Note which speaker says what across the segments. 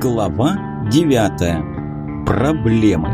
Speaker 1: Глава 9. Проблемы.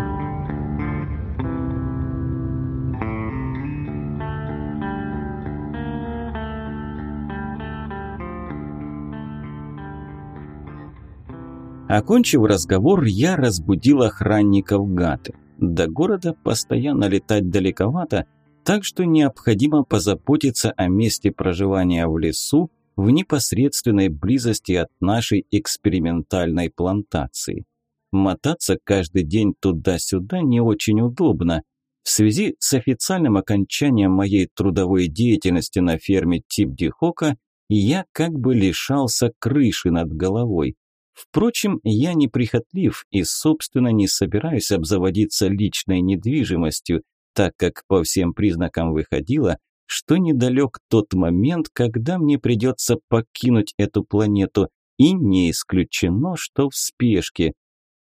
Speaker 1: Окончив разговор, я разбудил охранников Гаты. До города постоянно летать далековато, так что необходимо позаботиться о месте проживания в лесу в непосредственной близости от нашей экспериментальной плантации. Мотаться каждый день туда-сюда не очень удобно. В связи с официальным окончанием моей трудовой деятельности на ферме Типдихока я как бы лишался крыши над головой. Впрочем, я неприхотлив и, собственно, не собираюсь обзаводиться личной недвижимостью, так как по всем признакам выходило – что недалек тот момент, когда мне придется покинуть эту планету, и не исключено, что в спешке.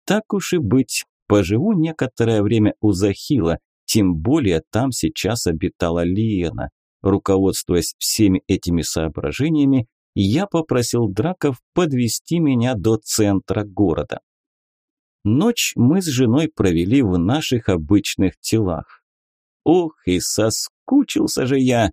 Speaker 1: Так уж и быть, поживу некоторое время у Захила, тем более там сейчас обитала Лена. Руководствуясь всеми этими соображениями, я попросил Драков подвести меня до центра города. Ночь мы с женой провели в наших обычных телах. Ох, и сос соскучился же я.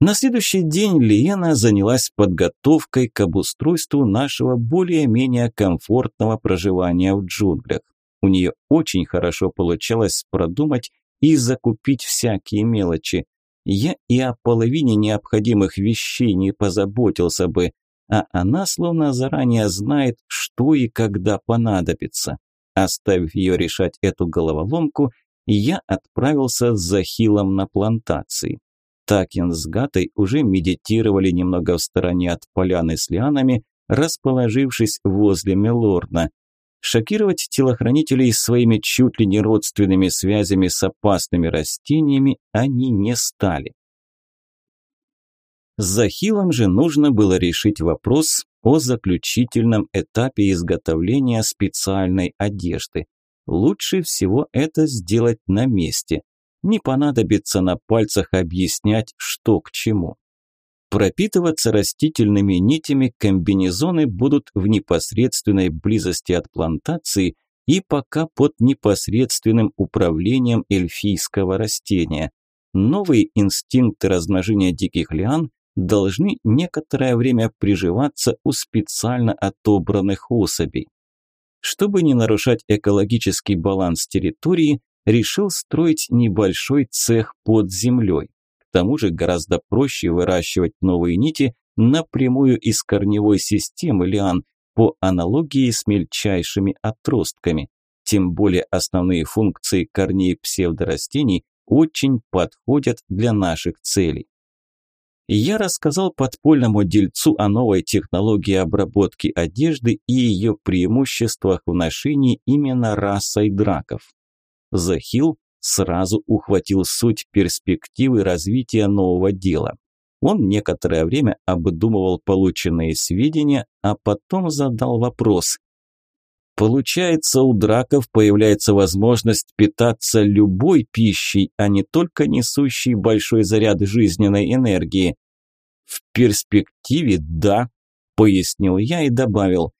Speaker 1: На следующий день Лиена занялась подготовкой к обустройству нашего более-менее комфортного проживания в джунглях. У нее очень хорошо получалось продумать и закупить всякие мелочи. Я и о половине необходимых вещей не позаботился бы, а она словно заранее знает, что и когда понадобится. Оставив ее решать эту головоломку, я отправился за Хилом на плантации. Такин с Гатой уже медитировали немного в стороне от поляны с лианами, расположившись возле Мелорна. Шокировать телохранителей своими чуть ли не родственными связями с опасными растениями они не стали. За Хилом же нужно было решить вопрос о заключительном этапе изготовления специальной одежды – Лучше всего это сделать на месте. Не понадобится на пальцах объяснять, что к чему. Пропитываться растительными нитями комбинезоны будут в непосредственной близости от плантации и пока под непосредственным управлением эльфийского растения. Новые инстинкты размножения диких лиан должны некоторое время приживаться у специально отобранных особей. Чтобы не нарушать экологический баланс территории, решил строить небольшой цех под землей. К тому же гораздо проще выращивать новые нити напрямую из корневой системы лиан по аналогии с мельчайшими отростками. Тем более основные функции корней псевдорастений очень подходят для наших целей я рассказал подпольному дельцу о новой технологии обработки одежды и ее преимуществах в ношении именно расой драков. Захил сразу ухватил суть перспективы развития нового дела. Он некоторое время обдумывал полученные сведения, а потом задал вопрос Получается, у драков появляется возможность питаться любой пищей, а не только несущей большой заряд жизненной энергии. В перспективе – да, пояснил я и добавил.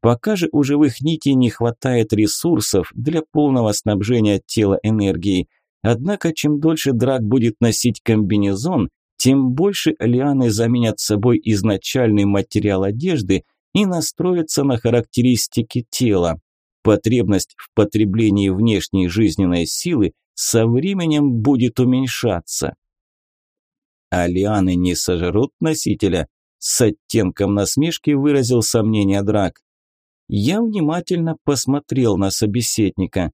Speaker 1: Пока же у живых нитей не хватает ресурсов для полного снабжения тела энергией. Однако, чем дольше драк будет носить комбинезон, тем больше лианы заменят собой изначальный материал одежды – и настроиться на характеристики тела. Потребность в потреблении внешней жизненной силы со временем будет уменьшаться. алианы не сожрут носителя? С оттенком насмешки выразил сомнение Драк. Я внимательно посмотрел на собеседника.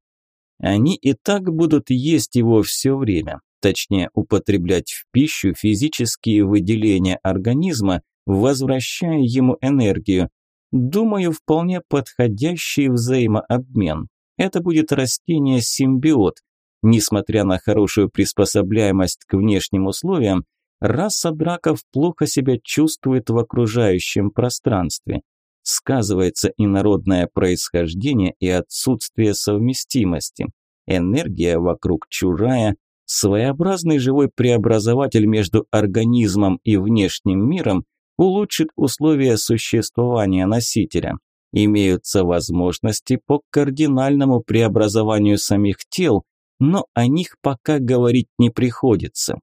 Speaker 1: Они и так будут есть его все время, точнее употреблять в пищу физические выделения организма, возвращая ему энергию. Думаю, вполне подходящий взаимообмен. Это будет растение-симбиот. Несмотря на хорошую приспособляемость к внешним условиям, раса драков плохо себя чувствует в окружающем пространстве. Сказывается и народное происхождение, и отсутствие совместимости. Энергия вокруг чужая, своеобразный живой преобразователь между организмом и внешним миром, улучшит условия существования носителя. Имеются возможности по кардинальному преобразованию самих тел, но о них пока говорить не приходится.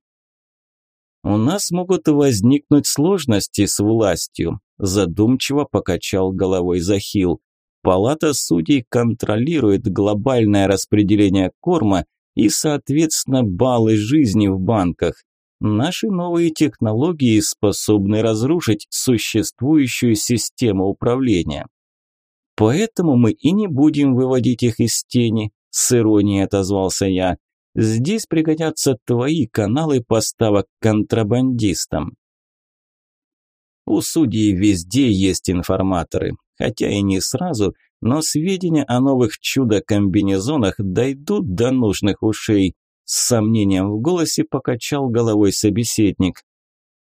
Speaker 1: «У нас могут возникнуть сложности с властью», – задумчиво покачал головой Захил. «Палата судей контролирует глобальное распределение корма и, соответственно, баллы жизни в банках. Наши новые технологии способны разрушить существующую систему управления. Поэтому мы и не будем выводить их из тени, с иронией отозвался я. Здесь пригодятся твои каналы поставок контрабандистам. У судей везде есть информаторы, хотя и не сразу, но сведения о новых чудо-комбинезонах дойдут до нужных ушей, с сомнением в голосе покачал головой собеседник.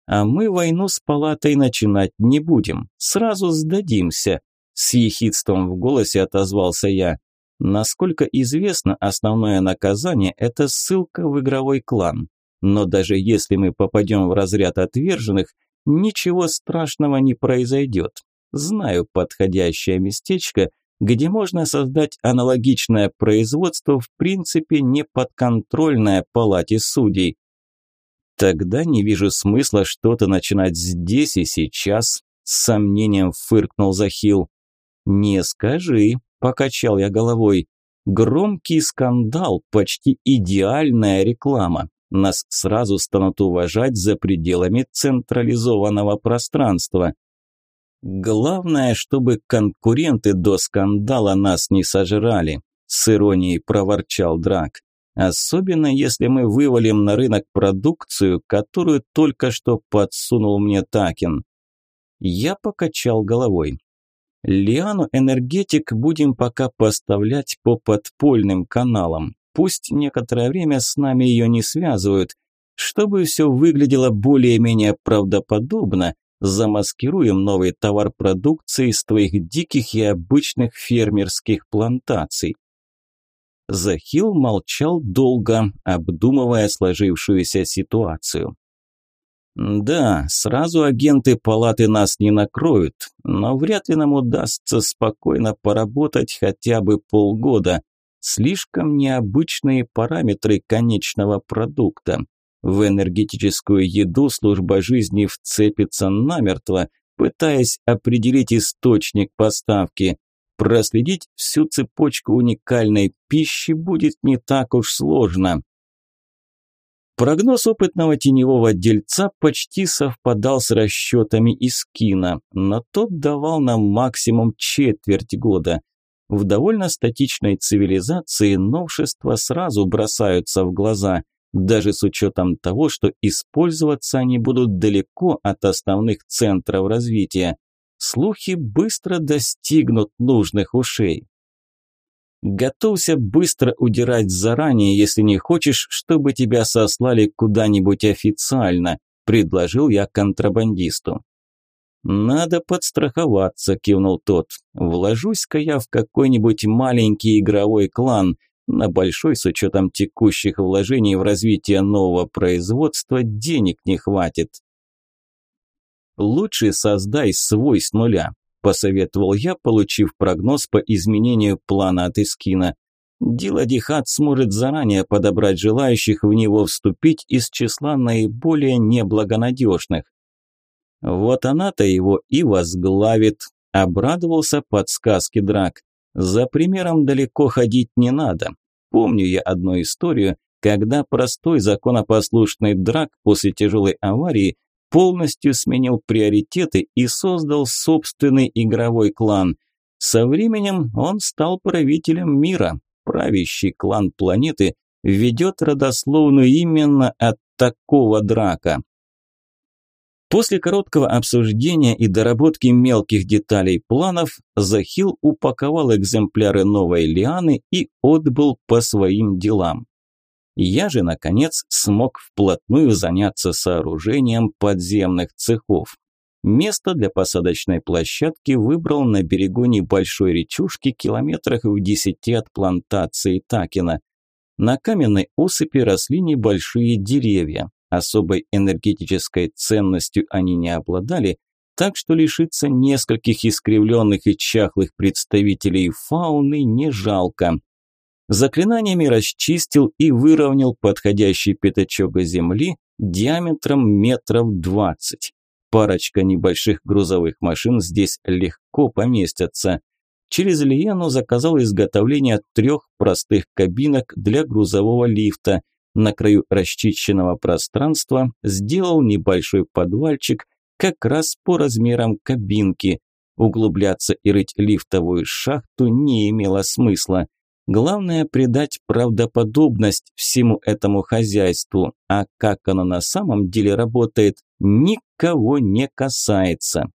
Speaker 1: «А мы войну с палатой начинать не будем. Сразу сдадимся», – с ехидством в голосе отозвался я. Насколько известно, основное наказание – это ссылка в игровой клан. Но даже если мы попадем в разряд отверженных, ничего страшного не произойдет. Знаю подходящее местечко, где можно создать аналогичное производство, в принципе, не подконтрольное палате судей. Тогда не вижу смысла что-то начинать здесь и сейчас, с сомнением фыркнул Захил. Не скажи, покачал я головой. Громкий скандал, почти идеальная реклама. Нас сразу станут уважать за пределами централизованного пространства. Главное, чтобы конкуренты до скандала нас не сожрали, с иронией проворчал Драк. Особенно если мы вывалим на рынок продукцию, которую только что подсунул мне Такин. Я покачал головой. Лиану энергетик будем пока поставлять по подпольным каналам. Пусть некоторое время с нами ее не связывают, чтобы все выглядело более-менее правдоподобно, Замаскируем новый товар продукции с твоих диких и обычных фермерских плантаций. Захил молчал долго, обдумывая сложившуюся ситуацию. Да, сразу агенты палаты нас не накроют, но вряд ли нам удастся спокойно поработать хотя бы полгода. Слишком необычные параметры конечного продукта. В энергетическую еду служба жизни вцепится намертво, пытаясь определить источник поставки. Проследить всю цепочку уникальной пищи будет не так уж сложно. Прогноз опытного теневого дельца почти совпадал с расчетами из кино, но тот давал нам максимум четверть года. В довольно статичной цивилизации новшества сразу бросаются в глаза – даже с учетом того, что использоваться они будут далеко от основных центров развития. Слухи быстро достигнут нужных ушей. Готовься быстро удирать заранее, если не хочешь, чтобы тебя сослали куда-нибудь официально, предложил я контрабандисту. Надо подстраховаться, кивнул тот. Вложусь-ка я в какой-нибудь маленький игровой клан – на большой, с учетом текущих вложений в развитие нового производства, денег не хватит. «Лучше создай свой с нуля», – посоветовал я, получив прогноз по изменению плана от Искина. Диладихат сможет заранее подобрать желающих в него вступить из числа наиболее неблагонадежных. Вот она-то его и возглавит, обрадовался подсказки Драк. За примером далеко ходить не надо. Помню я одну историю, когда простой законопослушный драк после тяжелой аварии полностью сменил приоритеты и создал собственный игровой клан. Со временем он стал правителем мира. Правящий клан планеты ведет родословную именно от такого драка. После короткого обсуждения и доработки мелких деталей планов, Захил упаковал экземпляры новой лианы и отбыл по своим делам. Я же, наконец, смог вплотную заняться сооружением подземных цехов. Место для посадочной площадки выбрал на берегу небольшой речушки километрах в десяти от плантации Такина. На каменной осыпи росли небольшие деревья, Особой энергетической ценностью они не обладали, так что лишиться нескольких искривленных и чахлых представителей фауны не жалко. Заклинаниями расчистил и выровнял подходящий пятачок земли диаметром метров двадцать. Парочка небольших грузовых машин здесь легко поместятся. Через Лиену заказал изготовление трех простых кабинок для грузового лифта – на краю расчищенного пространства сделал небольшой подвальчик как раз по размерам кабинки. Углубляться и рыть лифтовую шахту не имело смысла. Главное придать правдоподобность всему этому хозяйству, а как оно на самом деле работает, никого не касается.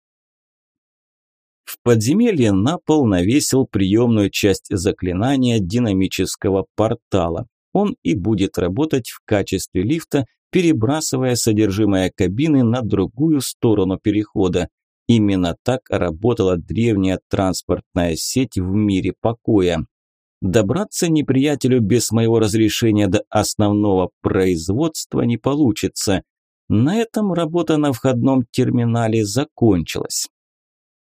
Speaker 1: В подземелье на пол навесил приемную часть заклинания динамического портала он и будет работать в качестве лифта, перебрасывая содержимое кабины на другую сторону перехода. Именно так работала древняя транспортная сеть в мире покоя. Добраться неприятелю без моего разрешения до основного производства не получится. На этом работа на входном терминале закончилась.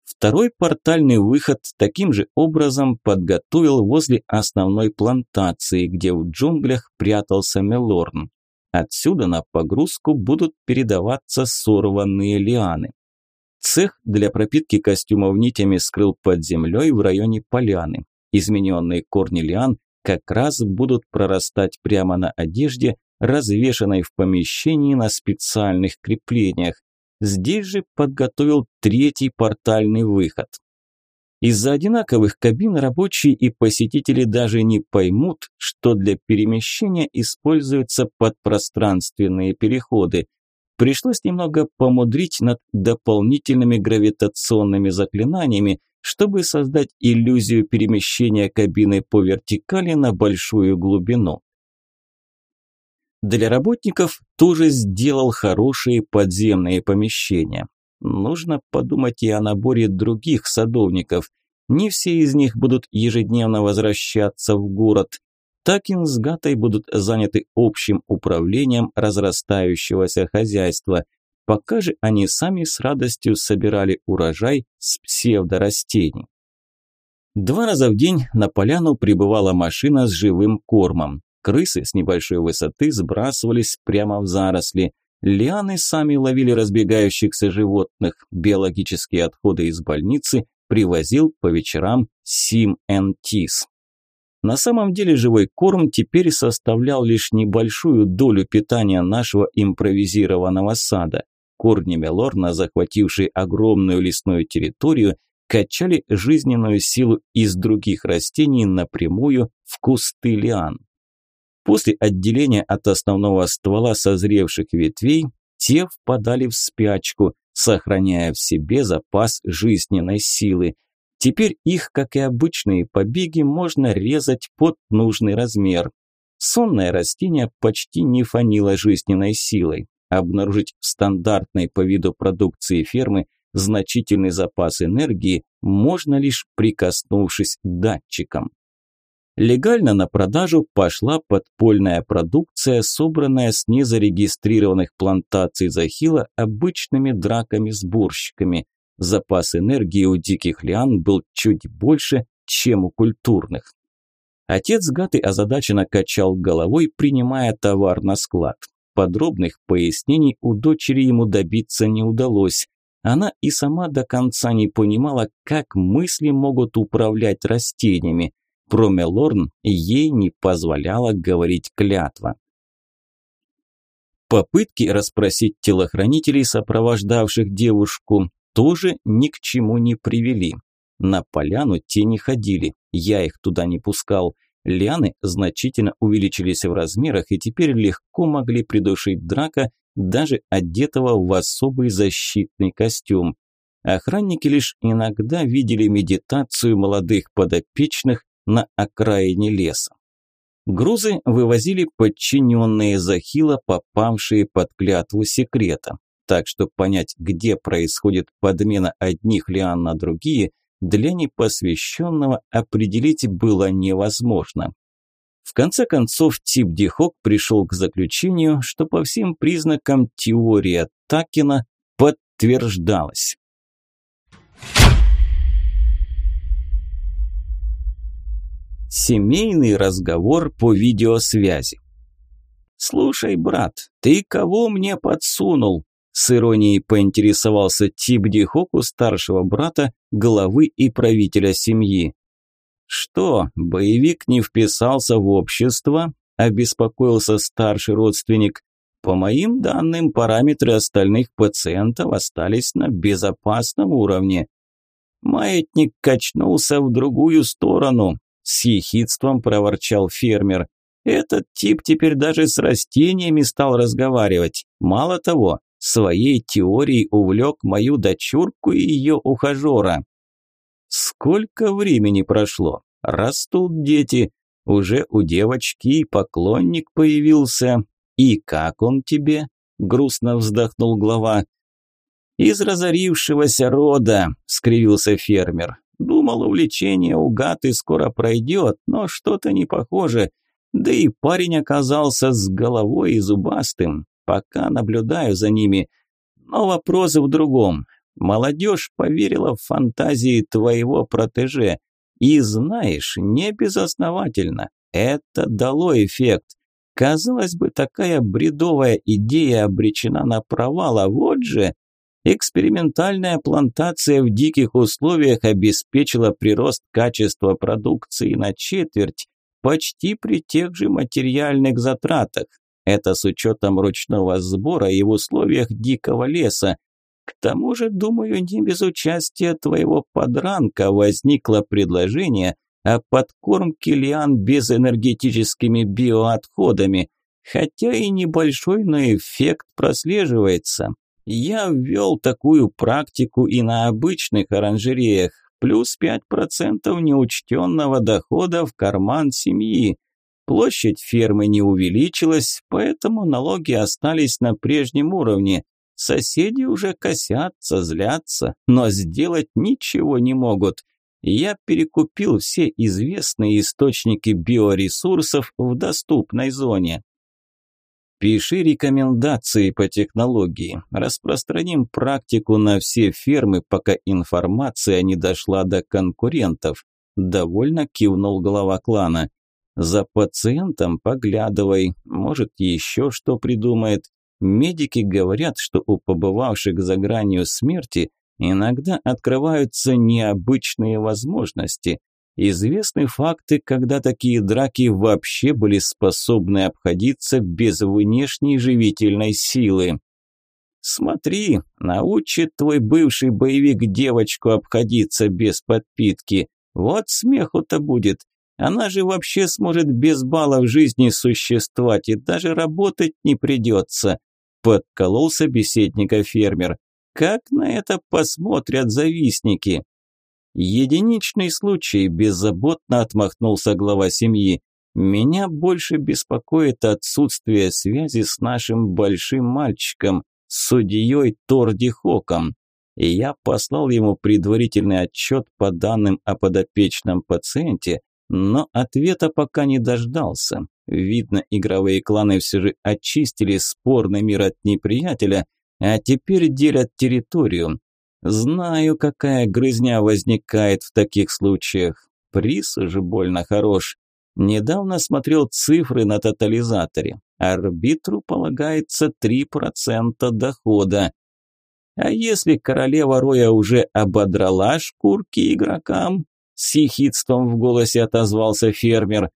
Speaker 1: Второй портальный выход таким же образом подготовил возле основной плантации, где в джунглях прятался Мелорн. Отсюда на погрузку будут передаваться сорванные лианы. Цех для пропитки костюмов нитями скрыл под землей в районе поляны. Измененные корни лиан как раз будут прорастать прямо на одежде, развешанной в помещении на специальных креплениях, Здесь же подготовил третий портальный выход. Из-за одинаковых кабин рабочие и посетители даже не поймут, что для перемещения используются подпространственные переходы. Пришлось немного помудрить над дополнительными гравитационными заклинаниями, чтобы создать иллюзию перемещения кабины по вертикали на большую глубину. Для работников тоже сделал хорошие подземные помещения. Нужно подумать и о наборе других садовников. Не все из них будут ежедневно возвращаться в город. Такин с Гатой будут заняты общим управлением разрастающегося хозяйства. Пока же они сами с радостью собирали урожай с псевдорастений. Два раза в день на поляну прибывала машина с живым кормом. Крысы с небольшой высоты сбрасывались прямо в заросли. Лианы сами ловили разбегающихся животных. Биологические отходы из больницы привозил по вечерам Сим Энтис. На самом деле живой корм теперь составлял лишь небольшую долю питания нашего импровизированного сада. Корни Мелорна, захватившие огромную лесную территорию, качали жизненную силу из других растений напрямую в кусты лиан. После отделения от основного ствола созревших ветвей те впадали в спячку, сохраняя в себе запас жизненной силы. Теперь их, как и обычные побеги, можно резать под нужный размер. Сонное растение почти не фанило жизненной силой. Обнаружить в стандартной по виду продукции фермы значительный запас энергии можно лишь прикоснувшись датчиком легально на продажу пошла подпольная продукция, собранная с незарегистрированных плантаций захила обычными драками с бурщиками. Запас энергии у диких лиан был чуть больше, чем у культурных. Отец Гаты озадаченно качал головой, принимая товар на склад. Подробных пояснений у дочери ему добиться не удалось. Она и сама до конца не понимала, как мысли могут управлять растениями – Кроме ей не позволяла говорить клятва. Попытки расспросить телохранителей, сопровождавших девушку, тоже ни к чему не привели. На поляну те не ходили, я их туда не пускал. Лианы значительно увеличились в размерах и теперь легко могли придушить драка, даже одетого в особый защитный костюм. Охранники лишь иногда видели медитацию молодых подопечных на окраине леса. Грузы вывозили подчиненные Захила, попавшие под клятву секрета. Так что понять, где происходит подмена одних лиан на другие, для непосвященного определить было невозможно. В конце концов, Тип Дихок пришел к заключению, что по всем признакам теория Такина подтверждалась. Семейный разговор по видеосвязи. «Слушай, брат, ты кого мне подсунул?» С иронией поинтересовался Тибдихоку старшего брата, главы и правителя семьи. «Что, боевик не вписался в общество?» – обеспокоился старший родственник. «По моим данным, параметры остальных пациентов остались на безопасном уровне». Маятник качнулся в другую сторону с ехидством проворчал фермер. Этот тип теперь даже с растениями стал разговаривать. Мало того, своей теорией увлек мою дочурку и ее ухажера. Сколько времени прошло? Растут дети. Уже у девочки поклонник появился. И как он тебе? Грустно вздохнул глава. «Из разорившегося рода», – скривился фермер. Думал, увлечение у гаты скоро пройдет, но что-то не похоже. Да и парень оказался с головой и зубастым. Пока наблюдаю за ними. Но вопросы в другом. Молодежь поверила в фантазии твоего протеже. И знаешь, не безосновательно. Это дало эффект. Казалось бы, такая бредовая идея обречена на провал, а вот же... Экспериментальная плантация в диких условиях обеспечила прирост качества продукции на четверть, почти при тех же материальных затратах. Это с учетом ручного сбора и в условиях дикого леса. К тому же, думаю, не без участия твоего подранка возникло предложение о подкормке лиан безэнергетическими биоотходами, хотя и небольшой, но эффект прослеживается. Я ввел такую практику и на обычных оранжереях, плюс 5% неучтенного дохода в карман семьи. Площадь фермы не увеличилась, поэтому налоги остались на прежнем уровне. Соседи уже косятся, злятся, но сделать ничего не могут. Я перекупил все известные источники биоресурсов в доступной зоне. Пиши рекомендации по технологии. Распространим практику на все фермы, пока информация не дошла до конкурентов. Довольно кивнул глава клана. За пациентом поглядывай, может, еще что придумает. Медики говорят, что у побывавших за гранью смерти иногда открываются необычные возможности – Известны факты, когда такие драки вообще были способны обходиться без внешней живительной силы. Смотри, научит твой бывший боевик девочку обходиться без подпитки. Вот смеху-то будет. Она же вообще сможет без баллов жизни существовать и даже работать не придется. Подколол собеседника фермер. Как на это посмотрят завистники? Единичный случай, беззаботно отмахнулся глава семьи. Меня больше беспокоит отсутствие связи с нашим большим мальчиком, судьей Торди Хоком. Я послал ему предварительный отчет по данным о подопечном пациенте, но ответа пока не дождался. Видно, игровые кланы все же очистили спорный мир от неприятеля, а теперь делят территорию. Знаю, какая грызня возникает в таких случаях. Приз же больно хорош. Недавно смотрел цифры на тотализаторе. Арбитру полагается 3% дохода. А если королева Роя уже ободрала шкурки игрокам? С ехидством в голосе отозвался фермер.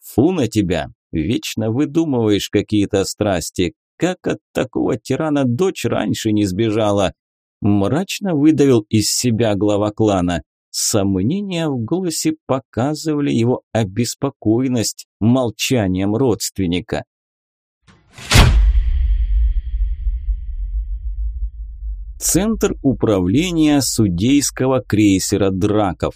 Speaker 1: Фу на тебя, вечно выдумываешь какие-то страсти. Как от такого тирана дочь раньше не сбежала? Мрачно выдавил из себя глава клана. Сомнения в голосе показывали его обеспокоенность молчанием родственника. Центр управления судейского крейсера «Драков».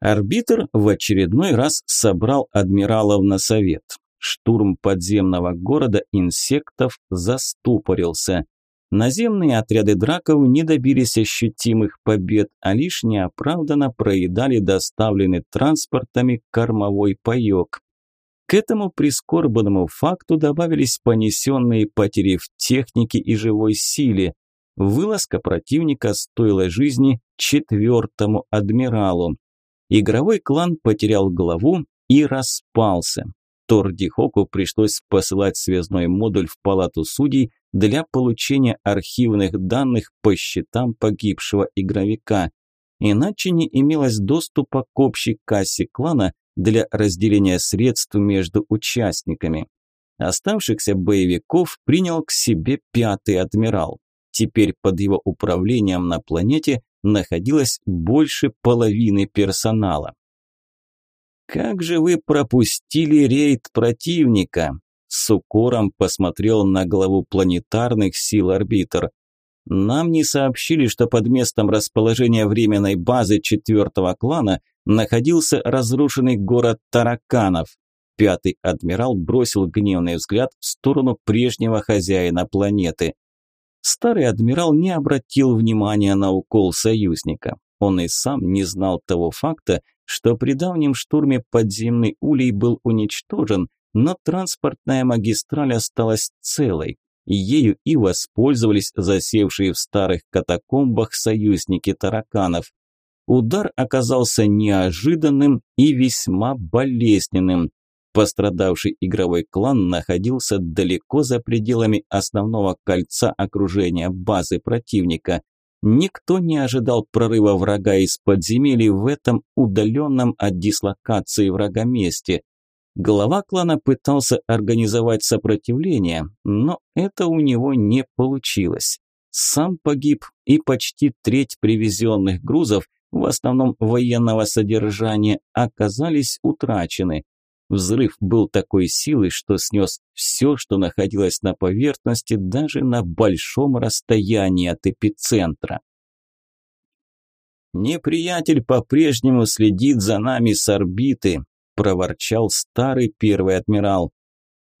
Speaker 1: Арбитр в очередной раз собрал адмиралов на совет. Штурм подземного города инсектов застопорился. Наземные отряды драков не добились ощутимых побед, а лишь неоправданно проедали доставленный транспортами кормовой паёк. К этому прискорбанному факту добавились понесенные потери в технике и живой силе. Вылазка противника стоила жизни четвертому адмиралу. Игровой клан потерял главу и распался. Тордихоку пришлось посылать связной модуль в палату судей для получения архивных данных по счетам погибшего игровика. Иначе не имелось доступа к общей кассе клана для разделения средств между участниками. Оставшихся боевиков принял к себе пятый адмирал. Теперь под его управлением на планете находилось больше половины персонала. «Как же вы пропустили рейд противника?» С укором посмотрел на главу планетарных сил арбитр. «Нам не сообщили, что под местом расположения временной базы четвертого клана находился разрушенный город тараканов. Пятый адмирал бросил гневный взгляд в сторону прежнего хозяина планеты. Старый адмирал не обратил внимания на укол союзника. Он и сам не знал того факта, что при давнем штурме подземный улей был уничтожен, но транспортная магистраль осталась целой. и Ею и воспользовались засевшие в старых катакомбах союзники тараканов. Удар оказался неожиданным и весьма болезненным. Пострадавший игровой клан находился далеко за пределами основного кольца окружения базы противника. Никто не ожидал прорыва врага из подземелья в этом удаленном от дислокации врага месте. Глава клана пытался организовать сопротивление, но это у него не получилось. Сам погиб и почти треть привезенных грузов, в основном военного содержания, оказались утрачены. Взрыв был такой силы, что снес все, что находилось на поверхности, даже на большом расстоянии от эпицентра. «Неприятель по-прежнему следит за нами с орбиты», – проворчал старый первый адмирал.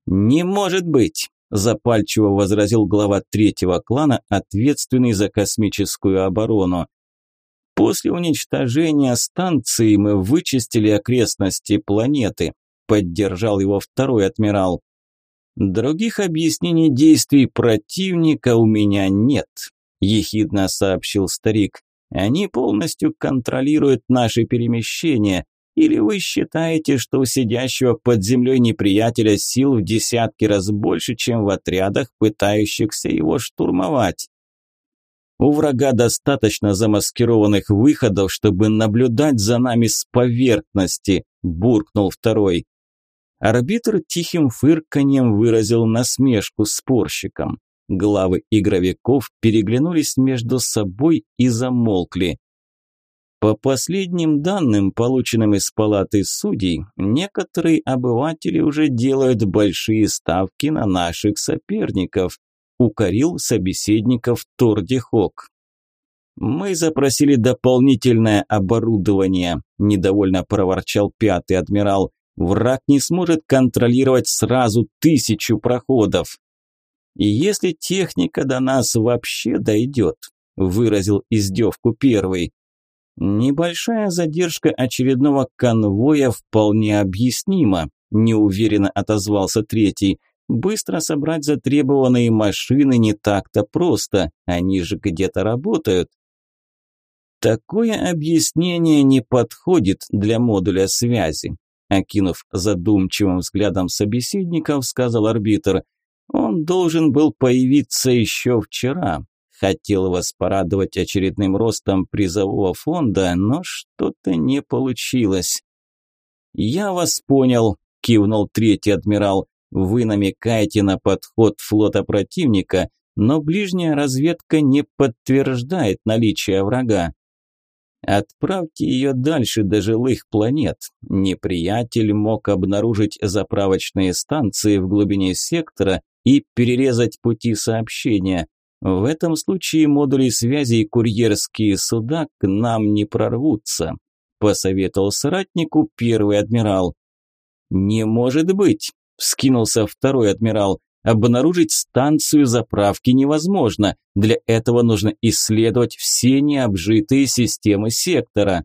Speaker 1: «Не может быть!» – запальчиво возразил глава третьего клана, ответственный за космическую оборону. «После уничтожения станции мы вычистили окрестности планеты поддержал его второй адмирал. Других объяснений действий противника у меня нет, ехидно сообщил старик. Они полностью контролируют наши перемещения. Или вы считаете, что у сидящего под землей неприятеля сил в десятки раз больше, чем в отрядах, пытающихся его штурмовать? У врага достаточно замаскированных выходов, чтобы наблюдать за нами с поверхности, буркнул второй. Арбитр тихим фырканьем выразил насмешку спорщикам. Главы игровиков переглянулись между собой и замолкли. По последним данным, полученным из палаты судей, некоторые обыватели уже делают большие ставки на наших соперников, укорил собеседников Торди Хок. «Мы запросили дополнительное оборудование», – недовольно проворчал пятый адмирал. Враг не сможет контролировать сразу тысячу проходов. И если техника до нас вообще дойдет, выразил издевку первый. Небольшая задержка очередного конвоя вполне объяснима, неуверенно отозвался третий. Быстро собрать затребованные машины не так-то просто, они же где-то работают. Такое объяснение не подходит для модуля связи. Окинув задумчивым взглядом собеседников, сказал арбитр. «Он должен был появиться еще вчера. Хотел вас порадовать очередным ростом призового фонда, но что-то не получилось». «Я вас понял», – кивнул третий адмирал. «Вы намекаете на подход флота противника, но ближняя разведка не подтверждает наличие врага. Отправьте ее дальше до жилых планет. Неприятель мог обнаружить заправочные станции в глубине сектора и перерезать пути сообщения. В этом случае модули связи и курьерские суда к нам не прорвутся, посоветовал соратнику первый адмирал. Не может быть, вскинулся второй адмирал. Обнаружить станцию заправки невозможно. Для этого нужно исследовать все необжитые системы сектора.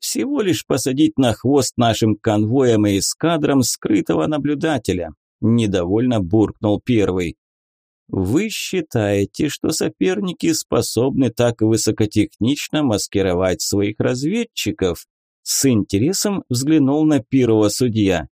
Speaker 1: Всего лишь посадить на хвост нашим конвоем и эскадром скрытого наблюдателя. Недовольно буркнул первый. Вы считаете, что соперники способны так высокотехнично маскировать своих разведчиков? С интересом взглянул на первого судья.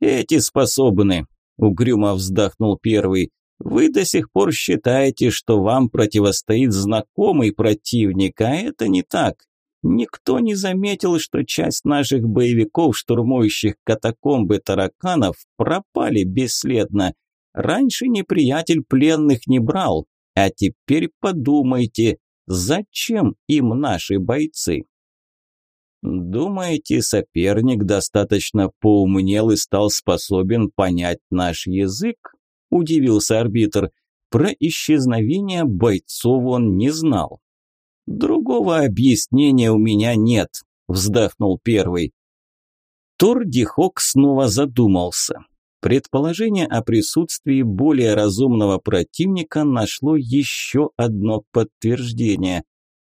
Speaker 1: Эти способны, угрюмо вздохнул первый. Вы до сих пор считаете, что вам противостоит знакомый противник, а это не так. Никто не заметил, что часть наших боевиков, штурмующих катакомбы тараканов, пропали бесследно. Раньше неприятель пленных не брал, а теперь подумайте, зачем им наши бойцы? Думаете, соперник достаточно поумнел и стал способен понять наш язык? Удивился арбитр. Про исчезновение бойцов он не знал. Другого объяснения у меня нет, вздохнул первый. Тордихок снова задумался. Предположение о присутствии более разумного противника нашло еще одно подтверждение.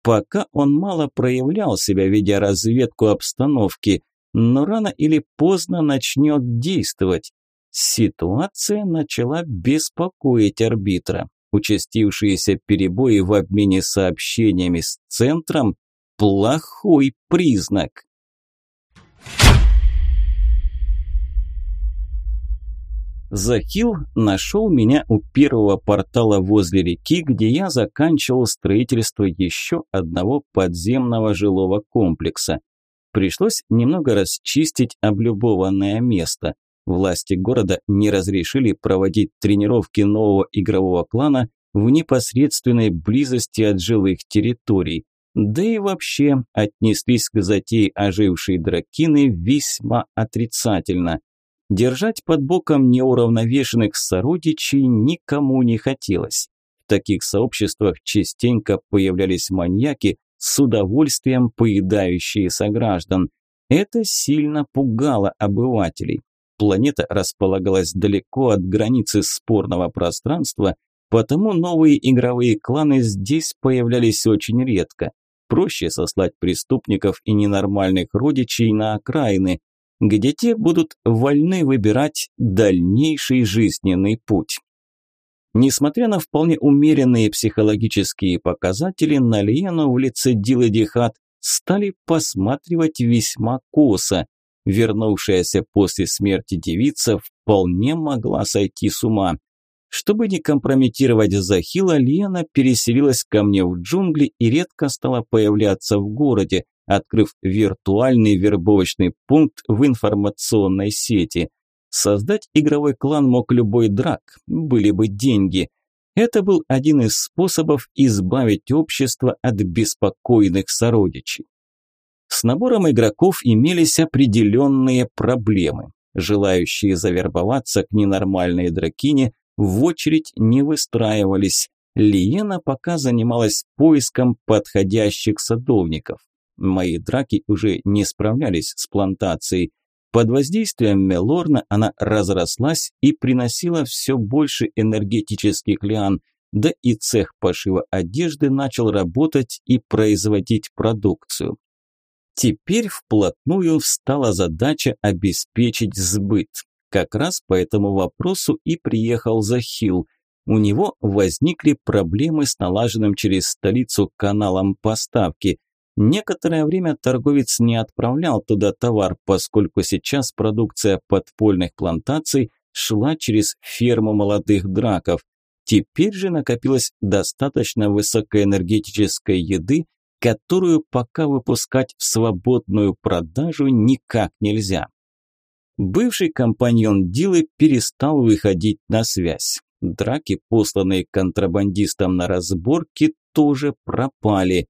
Speaker 1: Пока он мало проявлял себя, ведя разведку обстановки, но рано или поздно начнет действовать. Ситуация начала беспокоить арбитра. Участившиеся перебои в обмене сообщениями с центром – плохой признак. Захил нашел меня у первого портала возле реки, где я заканчивал строительство еще одного подземного жилого комплекса. Пришлось немного расчистить облюбованное место. Власти города не разрешили проводить тренировки нового игрового клана в непосредственной близости от жилых территорий. Да и вообще отнеслись к затее ожившей дракины весьма отрицательно – Держать под боком неуравновешенных сородичей никому не хотелось. В таких сообществах частенько появлялись маньяки, с удовольствием поедающие сограждан. Это сильно пугало обывателей. Планета располагалась далеко от границы спорного пространства, потому новые игровые кланы здесь появлялись очень редко. Проще сослать преступников и ненормальных родичей на окраины, где те будут вольны выбирать дальнейший жизненный путь. Несмотря на вполне умеренные психологические показатели, на Лиену в лице Диладихат стали посматривать весьма косо. Вернувшаяся после смерти девица вполне могла сойти с ума. Чтобы не компрометировать Захила, Лена переселилась ко мне в джунгли и редко стала появляться в городе, открыв виртуальный вербовочный пункт в информационной сети. Создать игровой клан мог любой драк, были бы деньги. Это был один из способов избавить общество от беспокойных сородичей. С набором игроков имелись определенные проблемы. Желающие завербоваться к ненормальной дракине в очередь не выстраивались. Лиена пока занималась поиском подходящих садовников. Мои драки уже не справлялись с плантацией. Под воздействием Мелорна она разрослась и приносила все больше энергетических лиан, да и цех пошива одежды начал работать и производить продукцию. Теперь вплотную встала задача обеспечить сбыт. Как раз по этому вопросу и приехал Захил. У него возникли проблемы с налаженным через столицу каналом поставки – Некоторое время торговец не отправлял туда товар, поскольку сейчас продукция подпольных плантаций шла через ферму молодых драков. Теперь же накопилось достаточно высокоэнергетической еды, которую пока выпускать в свободную продажу никак нельзя. Бывший компаньон Дилы перестал выходить на связь. Драки, посланные контрабандистам на разборки, тоже пропали.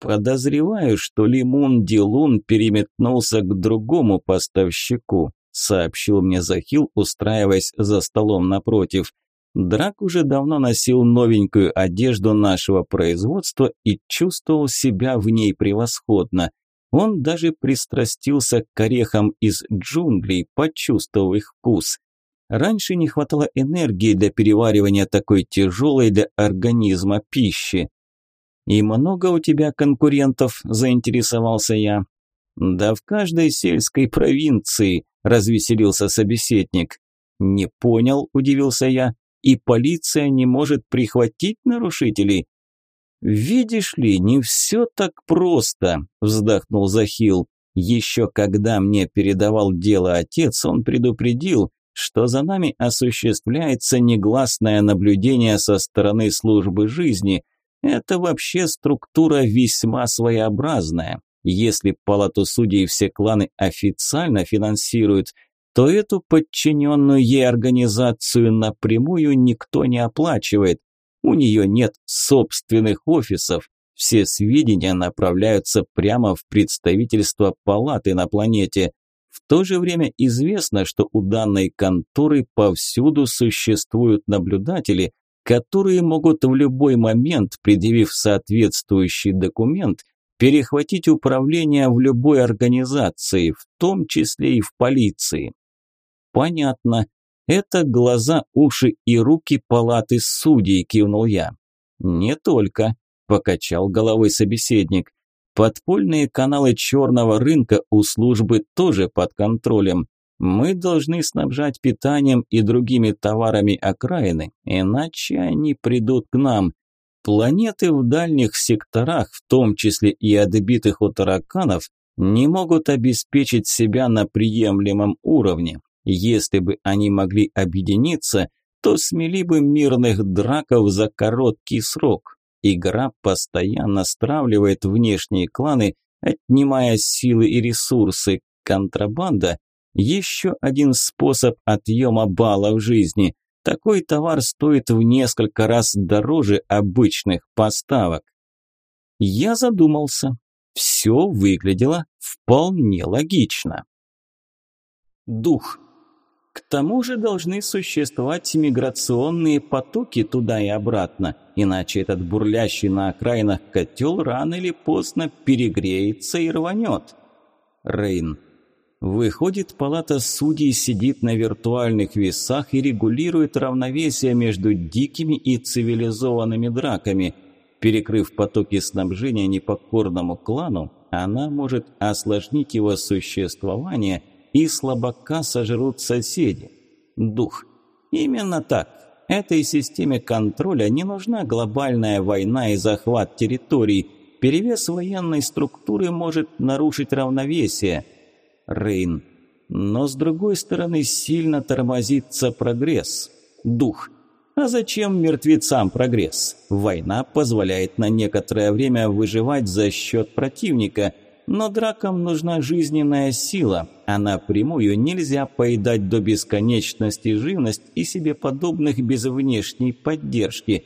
Speaker 1: «Подозреваю, что Лимун Дилун переметнулся к другому поставщику», сообщил мне Захил, устраиваясь за столом напротив. Драк уже давно носил новенькую одежду нашего производства и чувствовал себя в ней превосходно. Он даже пристрастился к орехам из джунглей, почувствовав их вкус. Раньше не хватало энергии для переваривания такой тяжелой для организма пищи. «И много у тебя конкурентов?» – заинтересовался я. «Да в каждой сельской провинции», – развеселился собеседник. «Не понял», – удивился я. «И полиция не может прихватить нарушителей?» «Видишь ли, не все так просто», – вздохнул Захил. «Еще когда мне передавал дело отец, он предупредил, что за нами осуществляется негласное наблюдение со стороны службы жизни – это вообще структура весьма своеобразная. Если палату судей все кланы официально финансируют, то эту подчиненную ей организацию напрямую никто не оплачивает. У нее нет собственных офисов, все сведения направляются прямо в представительство палаты на планете. В то же время известно, что у данной конторы повсюду существуют наблюдатели, которые могут в любой момент, предъявив соответствующий документ, перехватить управление в любой организации, в том числе и в полиции. Понятно. Это глаза, уши и руки палаты судей, кивнул я. Не только, покачал головой собеседник. Подпольные каналы черного рынка у службы тоже под контролем. Мы должны снабжать питанием и другими товарами окраины, иначе они придут к нам. Планеты в дальних секторах, в том числе и отбитых у тараканов, не могут обеспечить себя на приемлемом уровне. Если бы они могли объединиться, то смели бы мирных драков за короткий срок. Игра постоянно стравливает внешние кланы, отнимая силы и ресурсы. Контрабанда еще один способ отъема балла в жизни. Такой товар стоит в несколько раз дороже обычных поставок. Я задумался. Все выглядело вполне логично. Дух. К тому же должны существовать миграционные потоки туда и обратно, иначе этот бурлящий на окраинах котел рано или поздно перегреется и рванет. Рейн. Выходит, палата судей сидит на виртуальных весах и регулирует равновесие между дикими и цивилизованными драками. Перекрыв потоки снабжения непокорному клану, она может осложнить его существование, и слабака сожрут соседи. Дух. Именно так. Этой системе контроля не нужна глобальная война и захват территорий. Перевес военной структуры может нарушить равновесие – Рейн. Но с другой стороны сильно тормозится прогресс, дух. А зачем мертвецам прогресс? Война позволяет на некоторое время выживать за счет противника, но дракам нужна жизненная сила, а Она прямую нельзя поедать до бесконечности живность и себе подобных без внешней поддержки.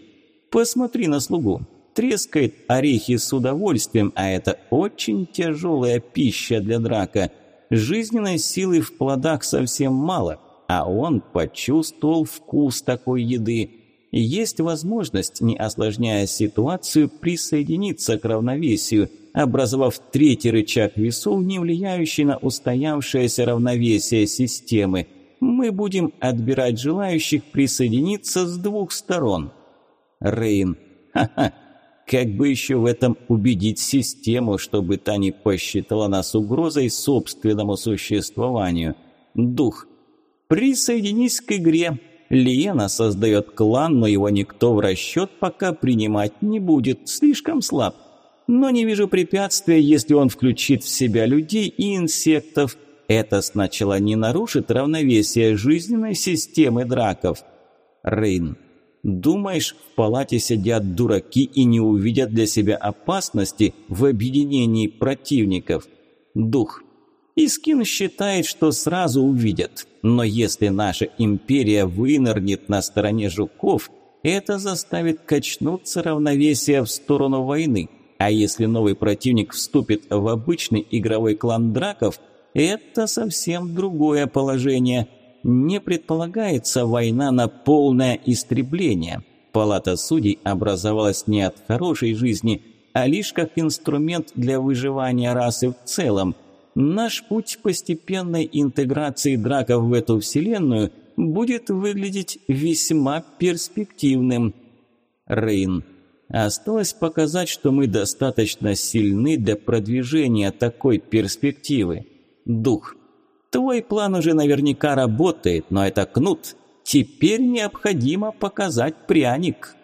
Speaker 1: Посмотри на слугу, трескает орехи с удовольствием, а это очень тяжелая пища для драка. Жизненной силы в плодах совсем мало, а он почувствовал вкус такой еды. Есть возможность, не осложняя ситуацию, присоединиться к равновесию, образовав третий рычаг весов, не влияющий на устоявшееся равновесие системы. Мы будем отбирать желающих присоединиться с двух сторон. Рейн. Ха-ха, как бы еще в этом убедить систему, чтобы та не посчитала нас угрозой собственному существованию? Дух. Присоединись к игре. Лиена создает клан, но его никто в расчет пока принимать не будет. Слишком слаб. Но не вижу препятствия, если он включит в себя людей и инсектов. Это сначала не нарушит равновесие жизненной системы драков. Рейн. Думаешь, в палате сидят дураки и не увидят для себя опасности в объединении противников? Дух. Искин считает, что сразу увидят. Но если наша империя вынырнет на стороне жуков, это заставит качнуться равновесие в сторону войны. А если новый противник вступит в обычный игровой клан драков, это совсем другое положение – не предполагается война на полное истребление. Палата судей образовалась не от хорошей жизни, а лишь как инструмент для выживания расы в целом. Наш путь постепенной интеграции драков в эту вселенную будет выглядеть весьма перспективным. Рейн. Осталось показать, что мы достаточно сильны для продвижения такой перспективы. Дух. Твой план уже наверняка работает, но это кнут. Теперь необходимо показать пряник.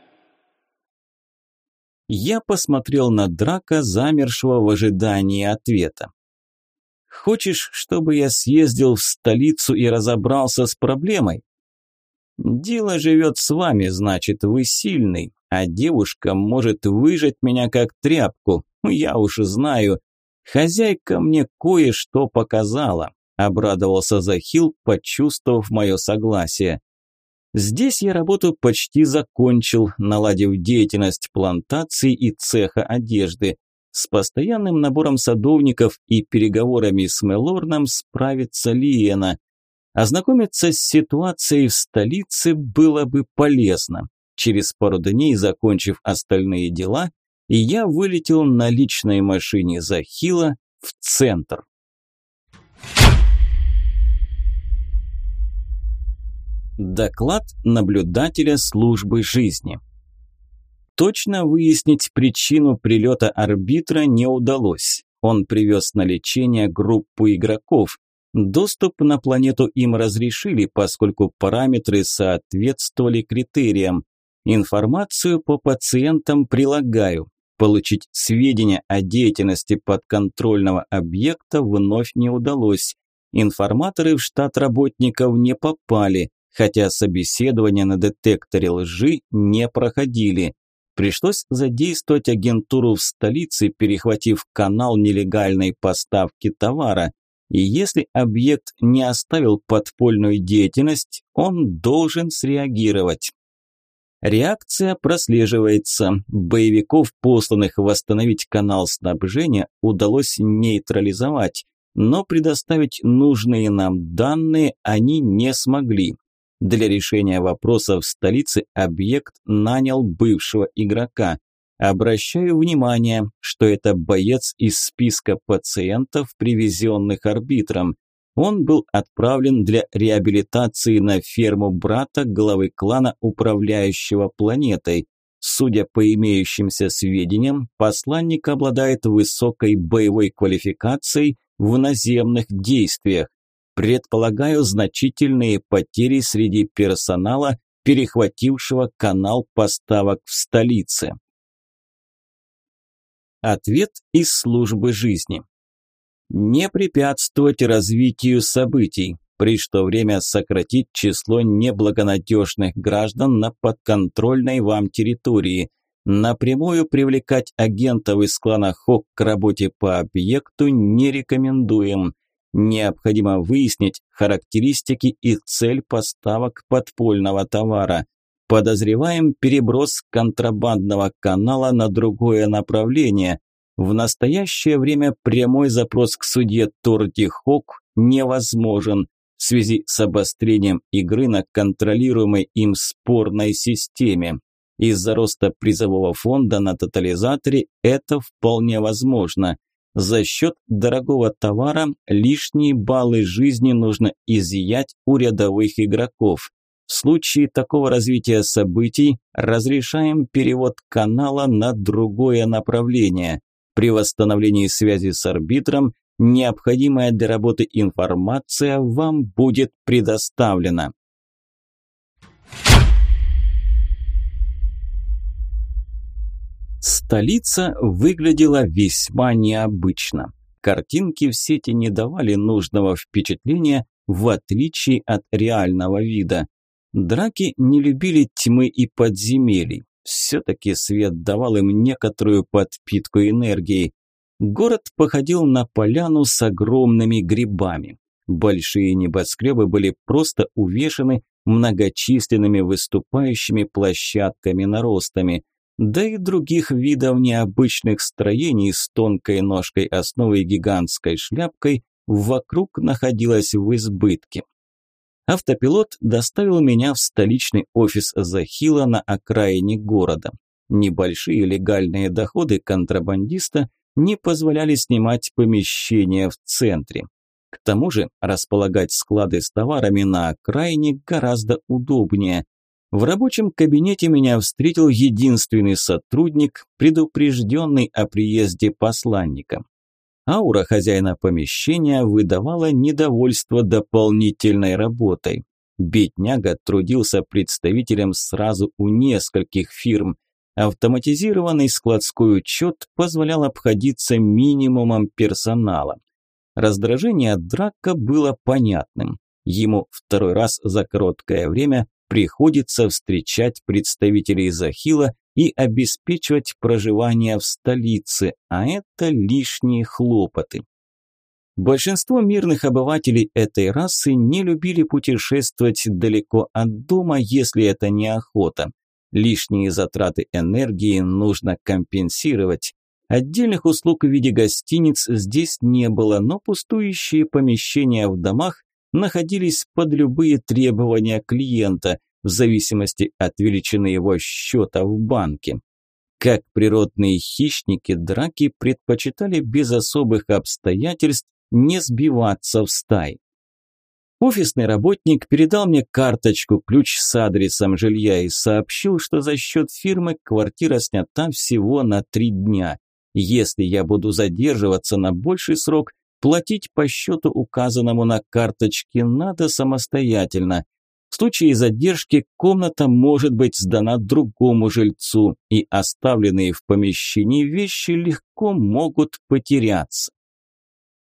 Speaker 1: Я посмотрел на Драка, замершего в ожидании ответа. Хочешь, чтобы я съездил в столицу и разобрался с проблемой? Дело живет с вами, значит, вы сильный, а девушка может выжать меня как тряпку. Я уж знаю. Хозяйка мне кое-что показала. Обрадовался Захил, почувствовав мое согласие. Здесь я работу почти закончил, наладив деятельность плантации и цеха одежды. С постоянным набором садовников и переговорами с Мелорном справится Лиена. Ознакомиться с ситуацией в столице было бы полезно. Через пару дней, закончив остальные дела, я вылетел на личной машине Захила в центр. Доклад наблюдателя службы жизни. Точно выяснить причину прилета арбитра не удалось. Он привез на лечение группу игроков. Доступ на планету им разрешили, поскольку параметры соответствовали критериям. Информацию по пациентам прилагаю. Получить сведения о деятельности подконтрольного объекта вновь не удалось. Информаторы в штат работников не попали хотя собеседования на детекторе лжи не проходили. Пришлось задействовать агентуру в столице, перехватив канал нелегальной поставки товара. И если объект не оставил подпольную деятельность, он должен среагировать. Реакция прослеживается. Боевиков, посланных восстановить канал снабжения, удалось нейтрализовать, но предоставить нужные нам данные они не смогли. Для решения вопроса в столице объект нанял бывшего игрока. Обращаю внимание, что это боец из списка пациентов, привезенных арбитром. Он был отправлен для реабилитации на ферму брата главы клана, управляющего планетой. Судя по имеющимся сведениям, посланник обладает высокой боевой квалификацией в наземных действиях. Предполагаю значительные потери среди персонала, перехватившего канал поставок в столице. Ответ из службы жизни. Не препятствовать развитию событий, пришло время сократить число неблагонадежных граждан на подконтрольной вам территории, напрямую привлекать агентов из клана ХОК к работе по объекту не рекомендуем – Необходимо выяснить характеристики и цель поставок подпольного товара. Подозреваем переброс контрабандного канала на другое направление. В настоящее время прямой запрос к судье Тордихок невозможен в связи с обострением игры на контролируемой им спорной системе. Из-за роста призового фонда на тотализаторе это вполне возможно – за счет дорогого товара лишние баллы жизни нужно изъять у рядовых игроков. В случае такого развития событий разрешаем перевод канала на другое направление. При восстановлении связи с арбитром необходимая для работы информация вам будет предоставлена. Столица выглядела весьма необычно. Картинки в сети не давали нужного впечатления, в отличие от реального вида. Драки не любили тьмы и подземелий. Все-таки свет давал им некоторую подпитку энергии. Город походил на поляну с огромными грибами. Большие небоскребы были просто увешаны многочисленными выступающими площадками-наростами – да и других видов необычных строений с тонкой ножкой основы и гигантской шляпкой вокруг находилось в избытке. Автопилот доставил меня в столичный офис Захила на окраине города. Небольшие легальные доходы контрабандиста не позволяли снимать помещение в центре. К тому же располагать склады с товарами на окраине гораздо удобнее – в рабочем кабинете меня встретил единственный сотрудник, предупрежденный о приезде посланника. Аура хозяина помещения выдавала недовольство дополнительной работой. Бедняга трудился представителем сразу у нескольких фирм. Автоматизированный складской учет позволял обходиться минимумом персонала. Раздражение Драка было понятным. Ему второй раз за короткое время приходится встречать представителей Захила и обеспечивать проживание в столице, а это лишние хлопоты. Большинство мирных обывателей этой расы не любили путешествовать далеко от дома, если это не охота. Лишние затраты энергии нужно компенсировать. Отдельных услуг в виде гостиниц здесь не было, но пустующие помещения в домах находились под любые требования клиента в зависимости от величины его счета в банке. Как природные хищники, драки предпочитали без особых обстоятельств не сбиваться в стай. Офисный работник передал мне карточку, ключ с адресом жилья и сообщил, что за счет фирмы квартира снята всего на три дня. Если я буду задерживаться на больший срок, Платить по счету, указанному на карточке, надо самостоятельно. В случае задержки комната может быть сдана другому жильцу, и оставленные в помещении вещи легко могут потеряться.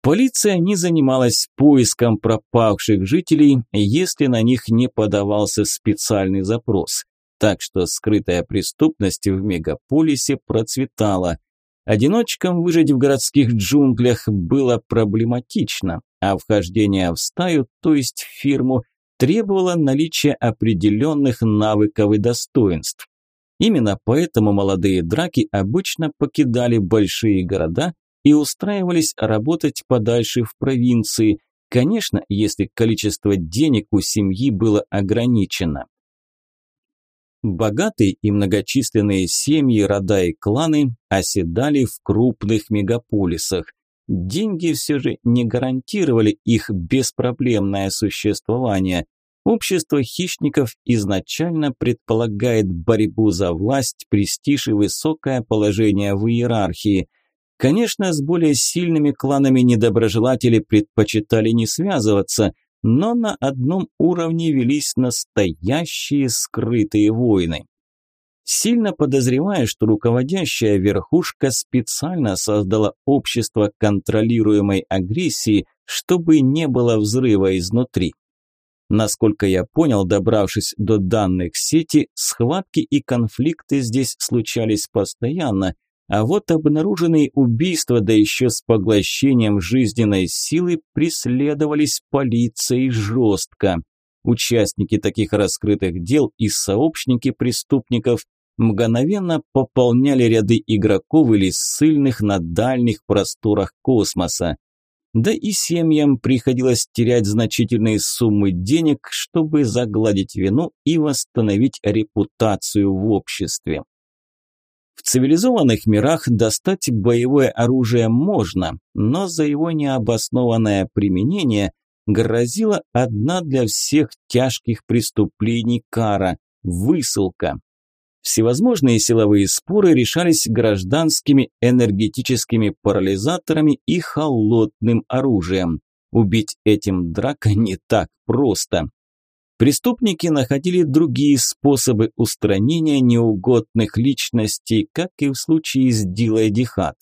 Speaker 1: Полиция не занималась поиском пропавших жителей, если на них не подавался специальный запрос. Так что скрытая преступность в мегаполисе процветала – Одиночкам выжить в городских джунглях было проблематично, а вхождение в стаю, то есть в фирму, требовало наличия определенных навыков и достоинств. Именно поэтому молодые драки обычно покидали большие города и устраивались работать подальше в провинции, конечно, если количество денег у семьи было ограничено. Богатые и многочисленные семьи, рода и кланы оседали в крупных мегаполисах. Деньги все же не гарантировали их беспроблемное существование. Общество хищников изначально предполагает борьбу за власть, престиж и высокое положение в иерархии. Конечно, с более сильными кланами недоброжелатели предпочитали не связываться – но на одном уровне велись настоящие скрытые войны. Сильно подозревая, что руководящая верхушка специально создала общество контролируемой агрессии, чтобы не было взрыва изнутри. Насколько я понял, добравшись до данных сети, схватки и конфликты здесь случались постоянно, а вот обнаруженные убийства, да еще с поглощением жизненной силы, преследовались полицией жестко. Участники таких раскрытых дел и сообщники преступников мгновенно пополняли ряды игроков или ссыльных на дальних просторах космоса. Да и семьям приходилось терять значительные суммы денег, чтобы загладить вину и восстановить репутацию в обществе. В цивилизованных мирах достать боевое оружие можно, но за его необоснованное применение грозила одна для всех тяжких преступлений кара – высылка. Всевозможные силовые споры решались гражданскими энергетическими парализаторами и холодным оружием. Убить этим драка не так просто. Преступники находили другие способы устранения неугодных личностей, как и в случае с Дилой Дихат.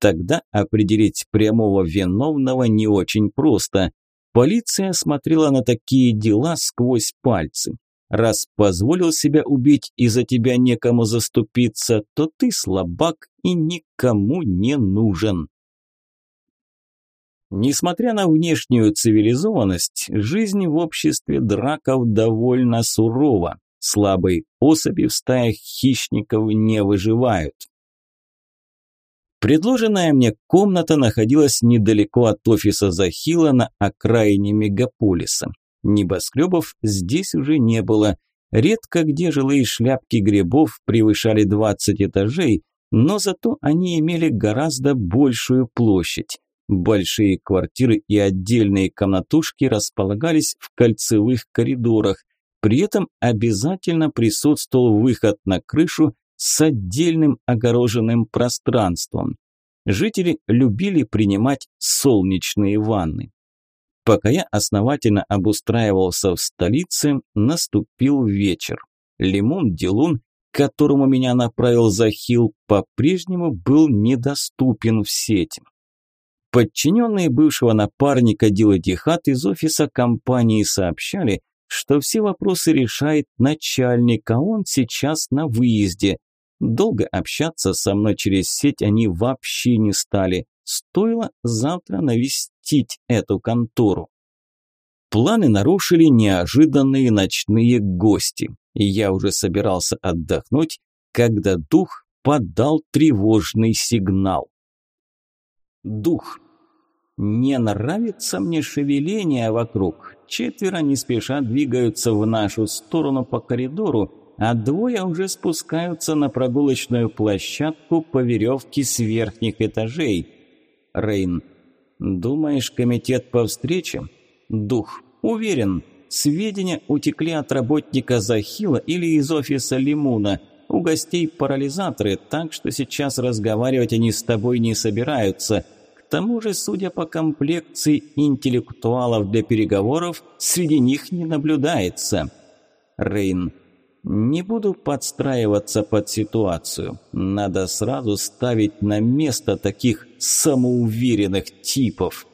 Speaker 1: Тогда определить прямого виновного не очень просто. Полиция смотрела на такие дела сквозь пальцы. Раз позволил себя убить и за тебя некому заступиться, то ты слабак и никому не нужен. Несмотря на внешнюю цивилизованность, жизнь в обществе драков довольно сурова. Слабые особи в стаях хищников не выживают. Предложенная мне комната находилась недалеко от офиса Захила на окраине мегаполиса. Небоскребов здесь уже не было. Редко где жилые шляпки грибов превышали 20 этажей, но зато они имели гораздо большую площадь. Большие квартиры и отдельные комнатушки располагались в кольцевых коридорах. При этом обязательно присутствовал выход на крышу с отдельным огороженным пространством. Жители любили принимать солнечные ванны. Пока я основательно обустраивался в столице, наступил вечер. Лимон Дилун, которому меня направил Захил, по-прежнему был недоступен в сеть. Подчиненные бывшего напарника Дилы Тихат из офиса компании сообщали, что все вопросы решает начальник, а он сейчас на выезде. Долго общаться со мной через сеть они вообще не стали. Стоило завтра навестить эту контору. Планы нарушили неожиданные ночные гости. Я уже собирался отдохнуть, когда дух подал тревожный сигнал. Дух. Не нравится мне шевеление вокруг. Четверо не спеша двигаются в нашу сторону по коридору, а двое уже спускаются на прогулочную площадку по веревке с верхних этажей. Рейн. Думаешь, комитет по встречам? Дух. Уверен. Сведения утекли от работника Захила или из офиса Лимуна. У гостей парализаторы, так что сейчас разговаривать они с тобой не собираются – к тому же, судя по комплекции интеллектуалов для переговоров, среди них не наблюдается. Рейн. Не буду подстраиваться под ситуацию. Надо сразу ставить на место таких самоуверенных типов.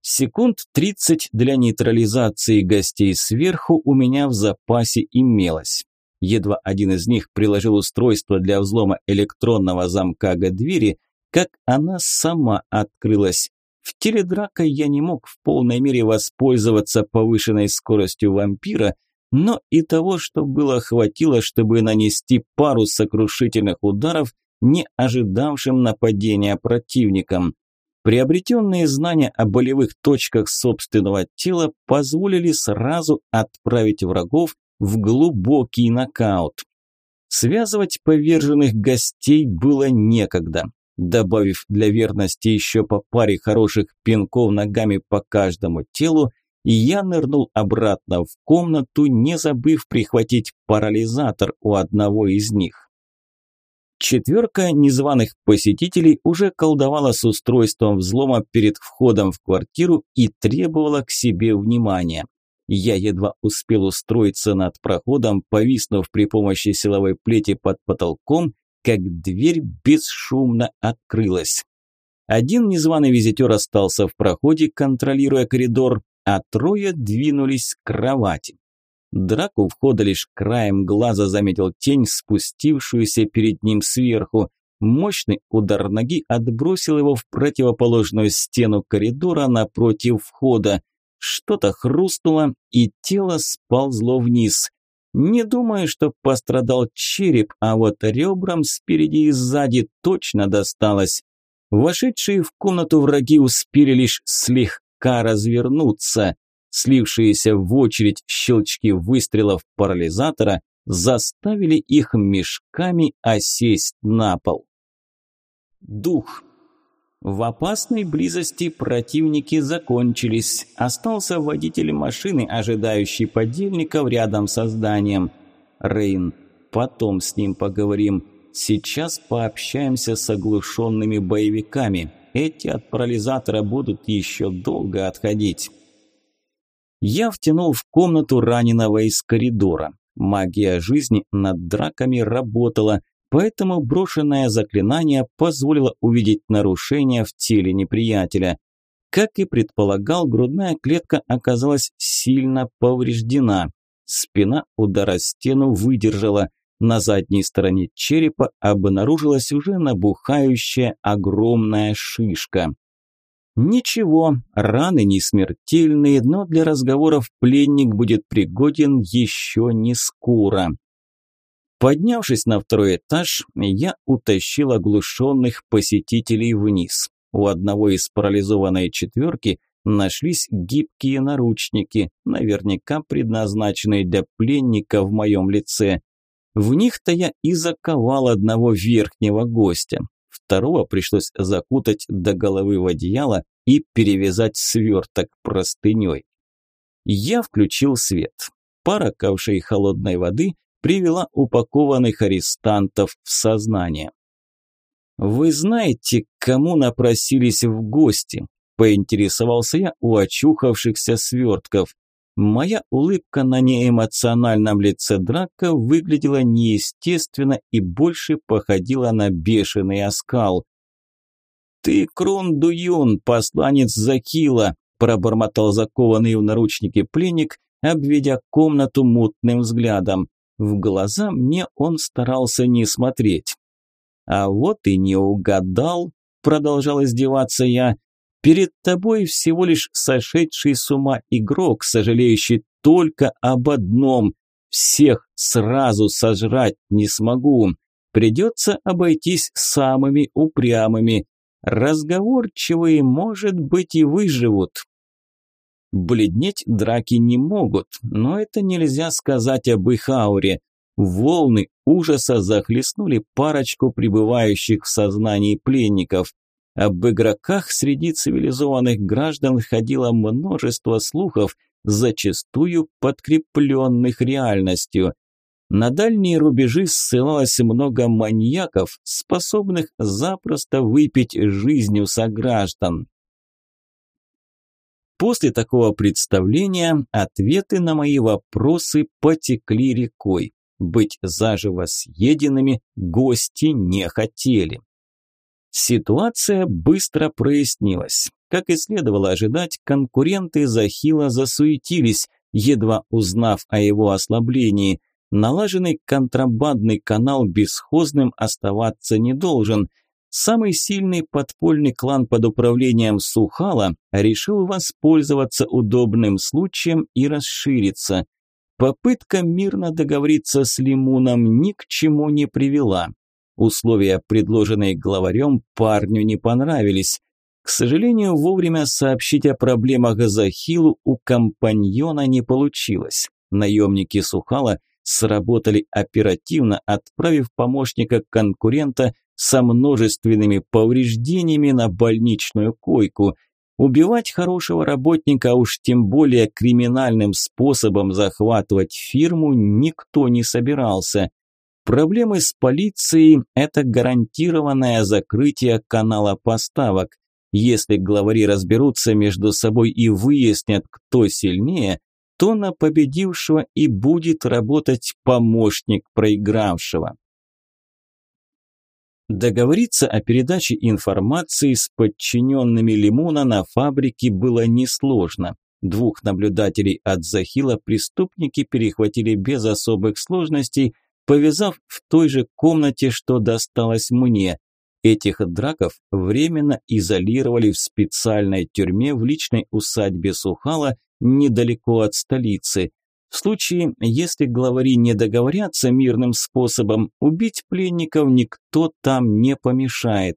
Speaker 1: Секунд 30 для нейтрализации гостей сверху у меня в запасе имелось. Едва один из них приложил устройство для взлома электронного замка к двери, как она сама открылась. В теле драка я не мог в полной мере воспользоваться повышенной скоростью вампира, но и того, что было, хватило, чтобы нанести пару сокрушительных ударов не ожидавшим нападения противникам. Приобретенные знания о болевых точках собственного тела позволили сразу отправить врагов в глубокий нокаут. Связывать поверженных гостей было некогда добавив для верности еще по паре хороших пинков ногами по каждому телу, и я нырнул обратно в комнату, не забыв прихватить парализатор у одного из них. Четверка незваных посетителей уже колдовала с устройством взлома перед входом в квартиру и требовала к себе внимания. Я едва успел устроиться над проходом, повиснув при помощи силовой плети под потолком как дверь бесшумно открылась. Один незваный визитер остался в проходе, контролируя коридор, а трое двинулись к кровати. Драку у входа лишь краем глаза заметил тень, спустившуюся перед ним сверху. Мощный удар ноги отбросил его в противоположную стену коридора напротив входа. Что-то хрустнуло, и тело сползло вниз. Не думаю, что пострадал череп, а вот ребрам спереди и сзади точно досталось. Вошедшие в комнату враги успели лишь слегка развернуться. Слившиеся в очередь щелчки выстрелов парализатора заставили их мешками осесть на пол. Дух в опасной близости противники закончились. Остался водитель машины, ожидающий подельников рядом со зданием. Рейн, потом с ним поговорим. Сейчас пообщаемся с оглушенными боевиками. Эти от парализатора будут еще долго отходить. Я втянул в комнату раненого из коридора. Магия жизни над драками работала, поэтому брошенное заклинание позволило увидеть нарушение в теле неприятеля. Как и предполагал, грудная клетка оказалась сильно повреждена. Спина удара стену выдержала. На задней стороне черепа обнаружилась уже набухающая огромная шишка. Ничего, раны не смертельные, но для разговоров пленник будет пригоден еще не скоро. Поднявшись на второй этаж, я утащил оглушенных посетителей вниз. У одного из парализованной четверки нашлись гибкие наручники, наверняка предназначенные для пленника в моем лице. В них-то я и заковал одного верхнего гостя. Второго пришлось закутать до головы в одеяло и перевязать сверток простыней. Я включил свет. Пара ковшей холодной воды привела упакованных арестантов в сознание. «Вы знаете, кому напросились в гости?» – поинтересовался я у очухавшихся свертков. Моя улыбка на неэмоциональном лице драка выглядела неестественно и больше походила на бешеный оскал. «Ты Крун Дуюн, посланец Закила!» – пробормотал закованный в наручники пленник, обведя комнату мутным взглядом. В глаза мне он старался не смотреть. «А вот и не угадал», – продолжал издеваться я. «Перед тобой всего лишь сошедший с ума игрок, сожалеющий только об одном. Всех сразу сожрать не смогу. Придется обойтись самыми упрямыми. Разговорчивые, может быть, и выживут, Бледнеть драки не могут, но это нельзя сказать об их ауре. Волны ужаса захлестнули парочку пребывающих в сознании пленников. Об игроках среди цивилизованных граждан ходило множество слухов, зачастую подкрепленных реальностью. На дальние рубежи ссылалось много маньяков, способных запросто выпить жизнью сограждан. После такого представления ответы на мои вопросы потекли рекой. Быть заживо съеденными гости не хотели. Ситуация быстро прояснилась. Как и следовало ожидать, конкуренты Захила засуетились, едва узнав о его ослаблении. Налаженный контрабандный канал бесхозным оставаться не должен – самый сильный подпольный клан под управлением Сухала решил воспользоваться удобным случаем и расшириться. Попытка мирно договориться с Лимуном ни к чему не привела. Условия, предложенные главарем, парню не понравились. К сожалению, вовремя сообщить о проблемах Захилу у компаньона не получилось. Наемники Сухала сработали оперативно, отправив помощника конкурента со множественными повреждениями на больничную койку. Убивать хорошего работника, а уж тем более криминальным способом захватывать фирму, никто не собирался. Проблемы с полицией – это гарантированное закрытие канала поставок. Если главари разберутся между собой и выяснят, кто сильнее, то на победившего и будет работать помощник проигравшего. Договориться о передаче информации с подчиненными Лимона на фабрике было несложно. Двух наблюдателей от Захила преступники перехватили без особых сложностей, повязав в той же комнате, что досталось мне. Этих драков временно изолировали в специальной тюрьме в личной усадьбе Сухала недалеко от столицы – в случае, если главари не договорятся мирным способом, убить пленников никто там не помешает.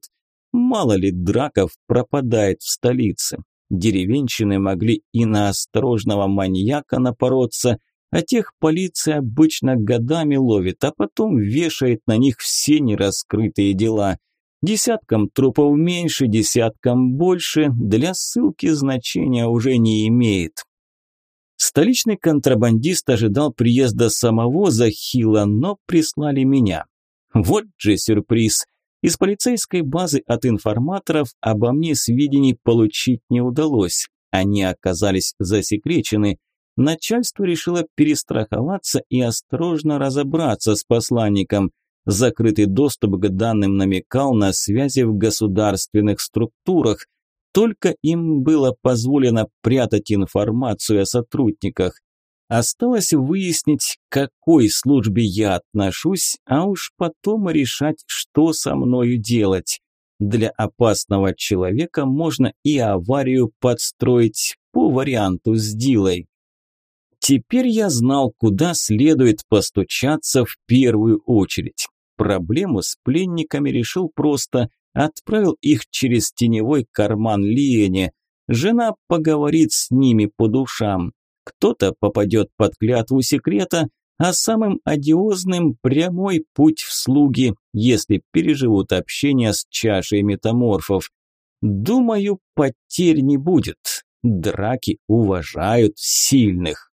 Speaker 1: Мало ли драков пропадает в столице. Деревенщины могли и на осторожного маньяка напороться, а тех полиция обычно годами ловит, а потом вешает на них все нераскрытые дела. Десяткам трупов меньше, десяткам больше, для ссылки значения уже не имеет. Столичный контрабандист ожидал приезда самого Захила, но прислали меня. Вот же сюрприз. Из полицейской базы от информаторов обо мне сведений получить не удалось. Они оказались засекречены. Начальство решило перестраховаться и осторожно разобраться с посланником. Закрытый доступ к данным намекал на связи в государственных структурах – только им было позволено прятать информацию о сотрудниках. Осталось выяснить, к какой службе я отношусь, а уж потом решать, что со мною делать. Для опасного человека можно и аварию подстроить по варианту с Дилой. Теперь я знал, куда следует постучаться в первую очередь. Проблему с пленниками решил просто, отправил их через теневой карман Лиене. Жена поговорит с ними по душам. Кто-то попадет под клятву секрета, а самым одиозным – прямой путь в слуги, если переживут общение с чашей метаморфов. Думаю, потерь не будет. Драки уважают сильных.